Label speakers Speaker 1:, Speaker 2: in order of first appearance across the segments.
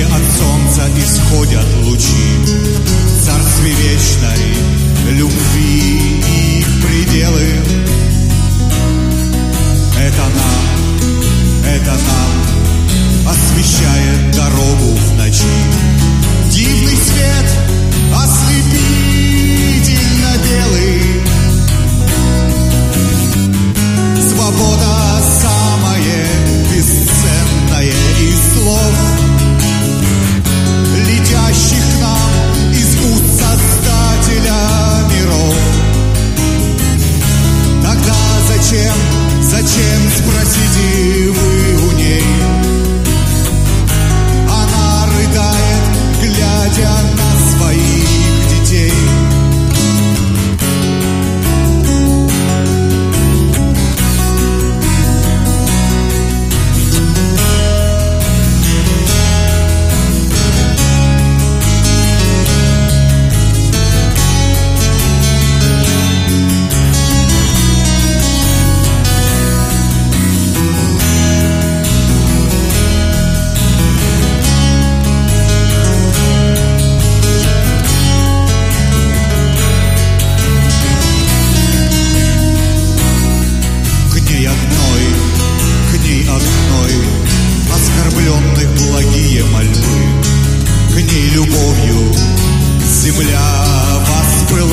Speaker 1: где от солнца исходят лучи Царстве вечной любви. И пределы одной, к ней одной, Оскорбленных благие мольбы, К ней любовью земля воспылала.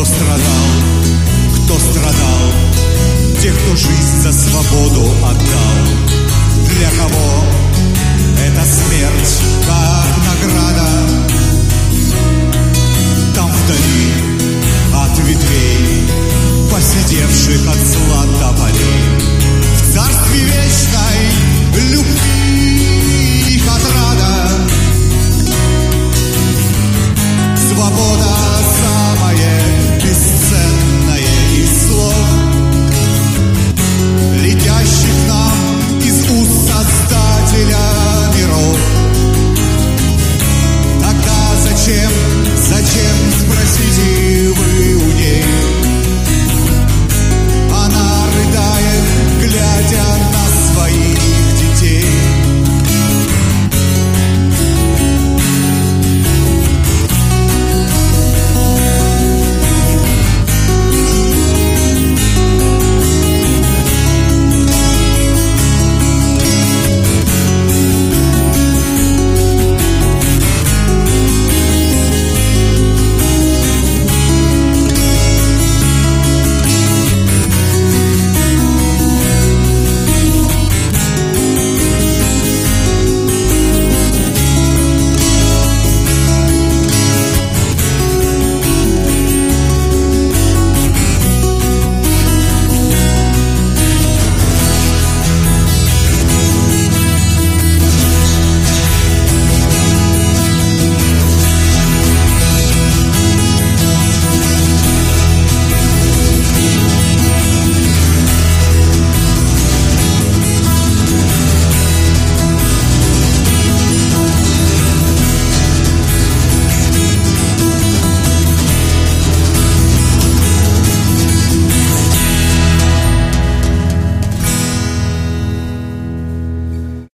Speaker 1: Кто страдал, кто страдал, Тех, кто жизнь за свободу отдал. Для кого это смерть?